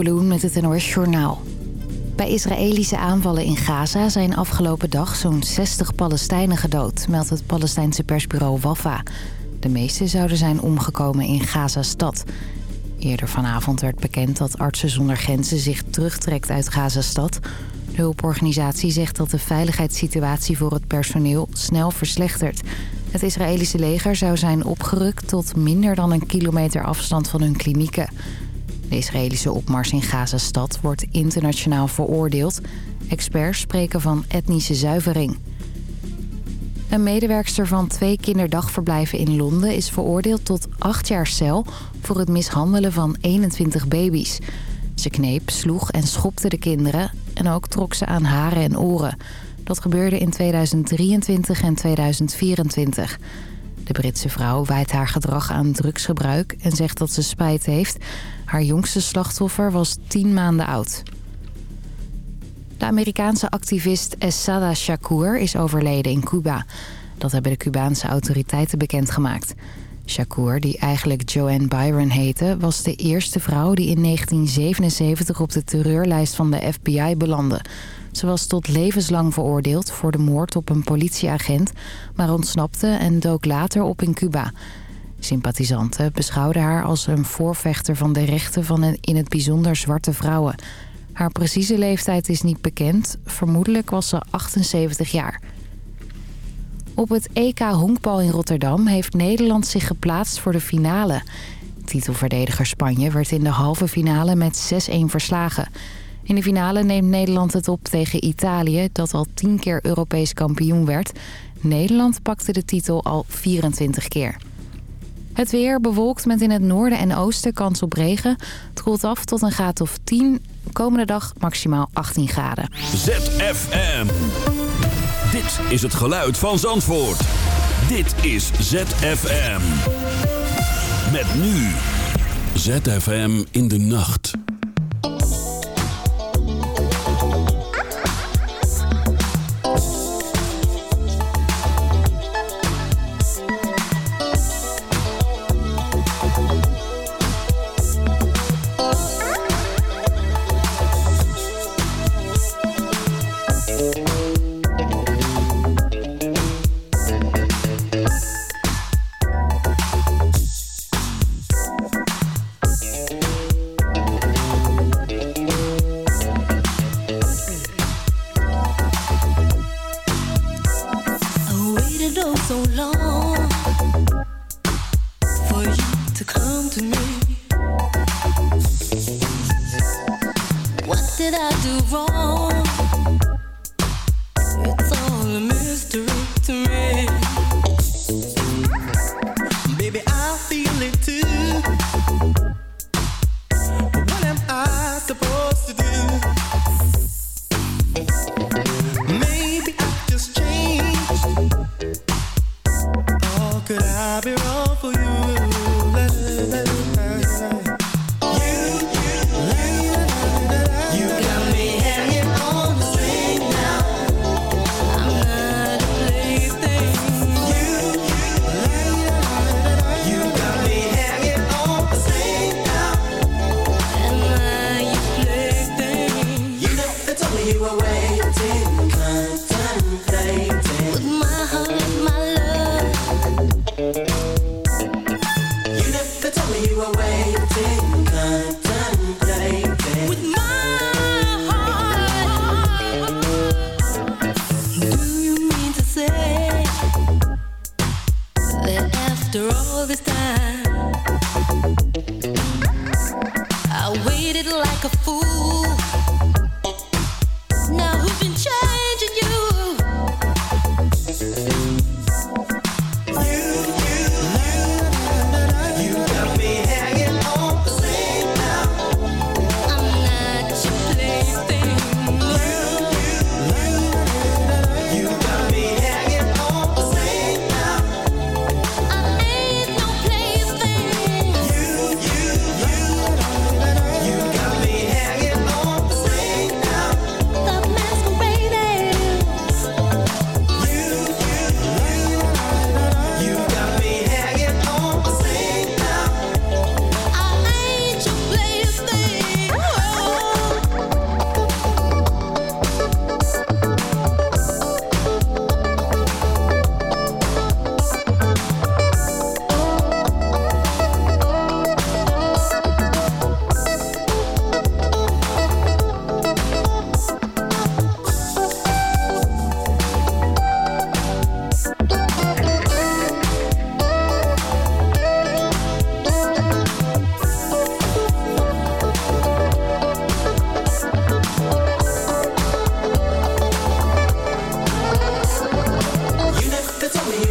Met het NOS Journaal. Bij Israëlische aanvallen in Gaza zijn afgelopen dag zo'n 60 Palestijnen gedood... meldt het Palestijnse persbureau Wafa. De meeste zouden zijn omgekomen in Gaza-stad. Eerder vanavond werd bekend dat Artsen zonder Grenzen zich terugtrekt uit Gaza-stad. De hulporganisatie zegt dat de veiligheidssituatie voor het personeel snel verslechtert... Het Israëlische leger zou zijn opgerukt tot minder dan een kilometer afstand van hun klinieken. De Israëlische opmars in Gazastad wordt internationaal veroordeeld. Experts spreken van etnische zuivering. Een medewerkster van twee kinderdagverblijven in Londen is veroordeeld tot acht jaar cel voor het mishandelen van 21 baby's. Ze kneep, sloeg en schopte de kinderen en ook trok ze aan haren en oren. Dat gebeurde in 2023 en 2024. De Britse vrouw wijt haar gedrag aan drugsgebruik en zegt dat ze spijt heeft. Haar jongste slachtoffer was 10 maanden oud. De Amerikaanse activist Essada Shakur is overleden in Cuba. Dat hebben de Cubaanse autoriteiten bekendgemaakt. Shakur, die eigenlijk Joanne Byron heette... was de eerste vrouw die in 1977 op de terreurlijst van de FBI belandde. Ze was tot levenslang veroordeeld voor de moord op een politieagent... maar ontsnapte en dook later op in Cuba. Sympathisanten beschouwden haar als een voorvechter van de rechten van in het bijzonder zwarte vrouwen. Haar precieze leeftijd is niet bekend. Vermoedelijk was ze 78 jaar. Op het EK Honkbal in Rotterdam heeft Nederland zich geplaatst voor de finale. Titelverdediger Spanje werd in de halve finale met 6-1 verslagen... In de finale neemt Nederland het op tegen Italië, dat al 10 keer Europees kampioen werd. Nederland pakte de titel al 24 keer. Het weer bewolkt met in het noorden en oosten kans op regen. Het koelt af tot een graad of 10. Komende dag maximaal 18 graden. ZFM. Dit is het geluid van Zandvoort. Dit is ZFM. Met nu. ZFM in de nacht.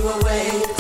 away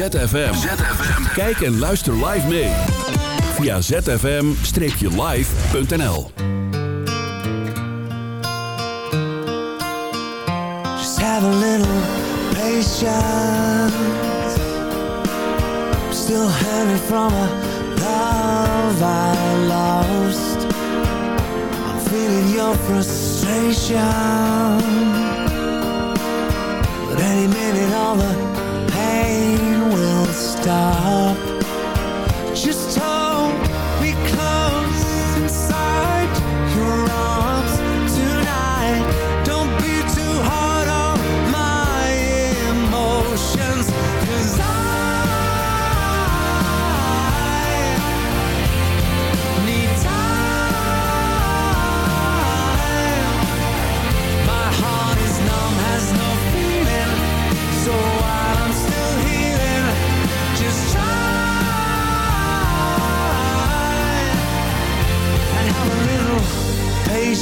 ZFM. Kijk en luister live mee. Via zfm-live.nl Just have a little patience. I'm still hurting from a love I lost. I'm feeling your frustration. But any minute all the train will stop. Just talk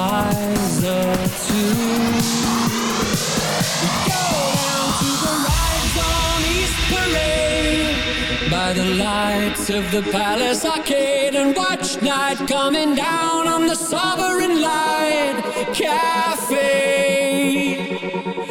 wiser too. We go down to the rides on East Parade by the lights of the Palace Arcade and watch night coming down on the Sovereign Light Cafe.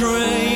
Train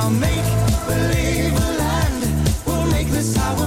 I'll make believe a land. We'll make this our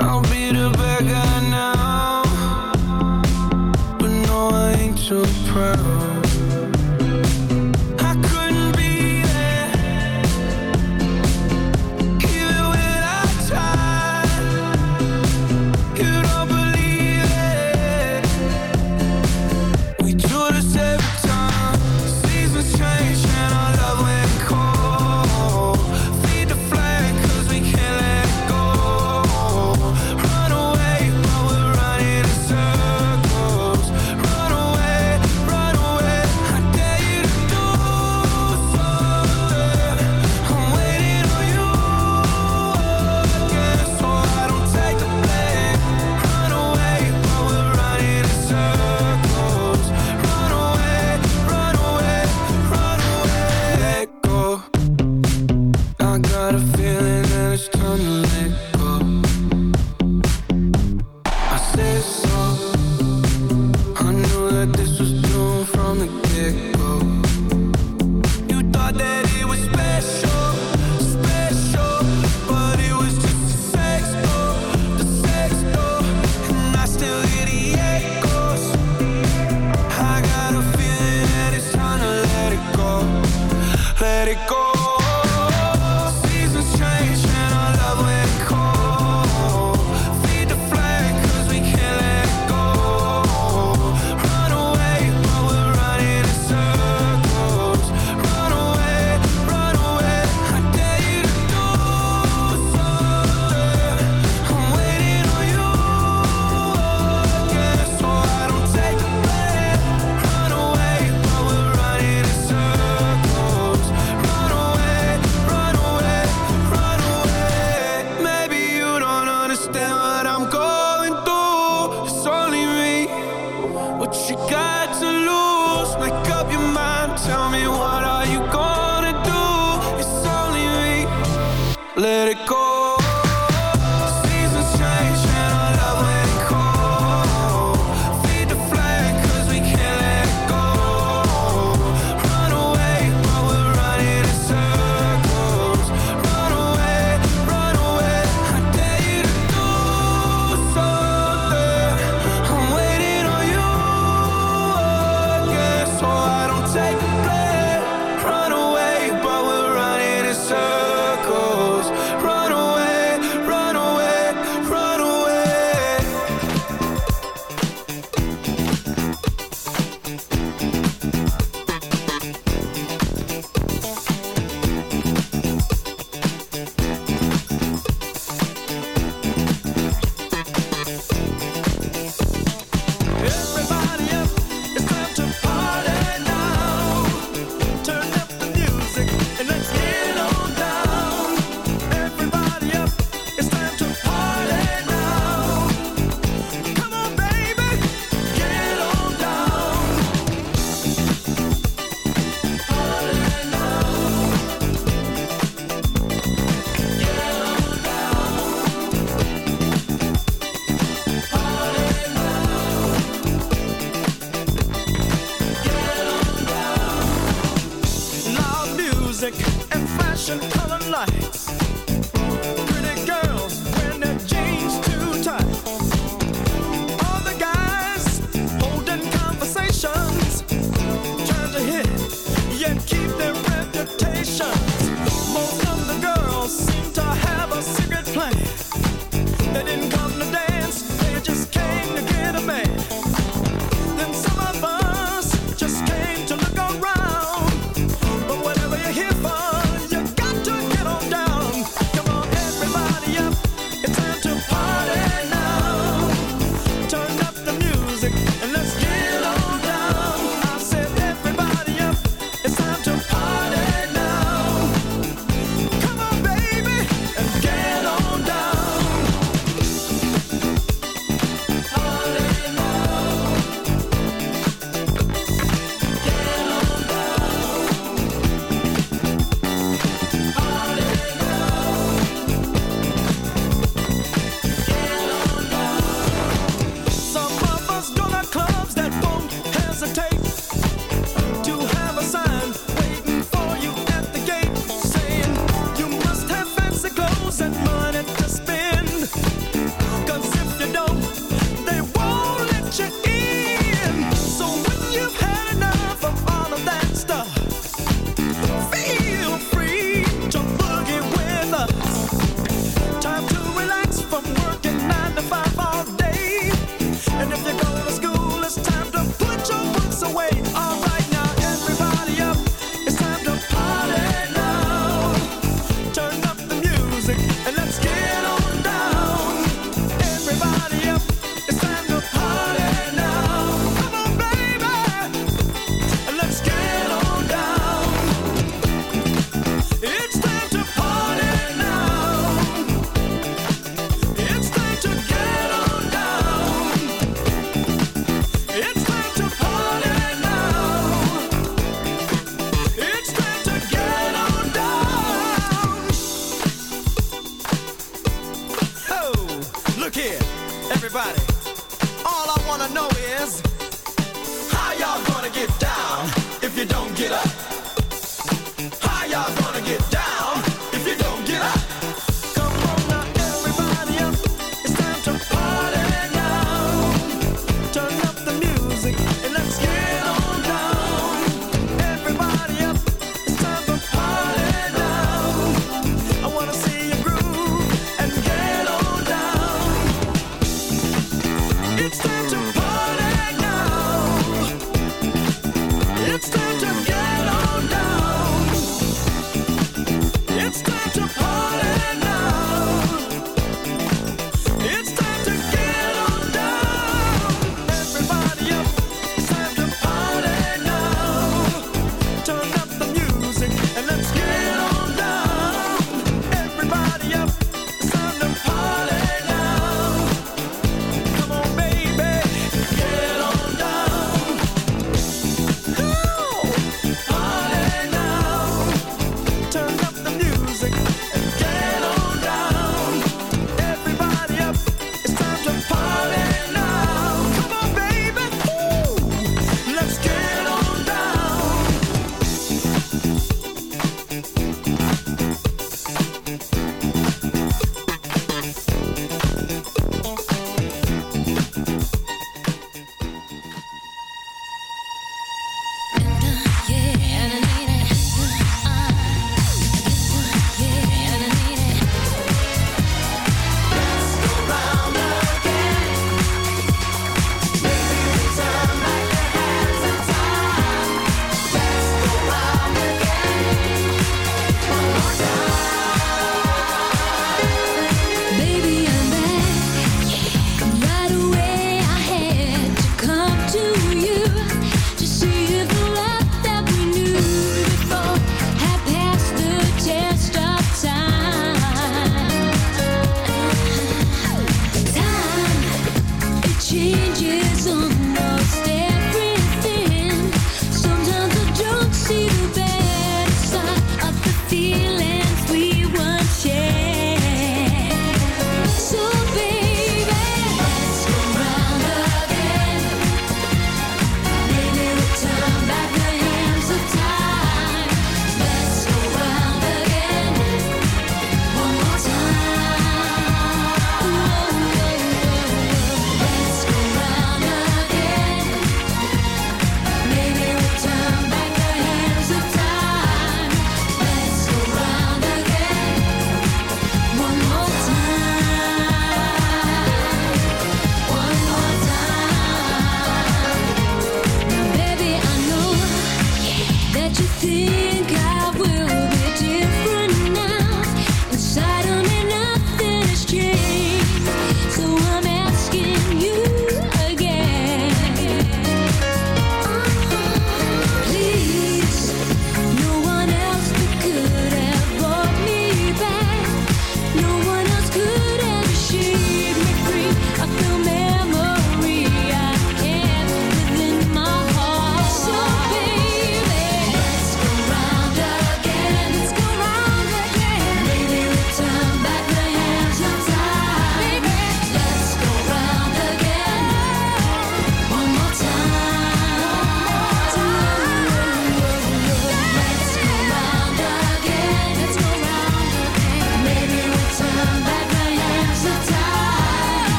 I'll be the bad guy now. But no, I ain't too proud. Color lights.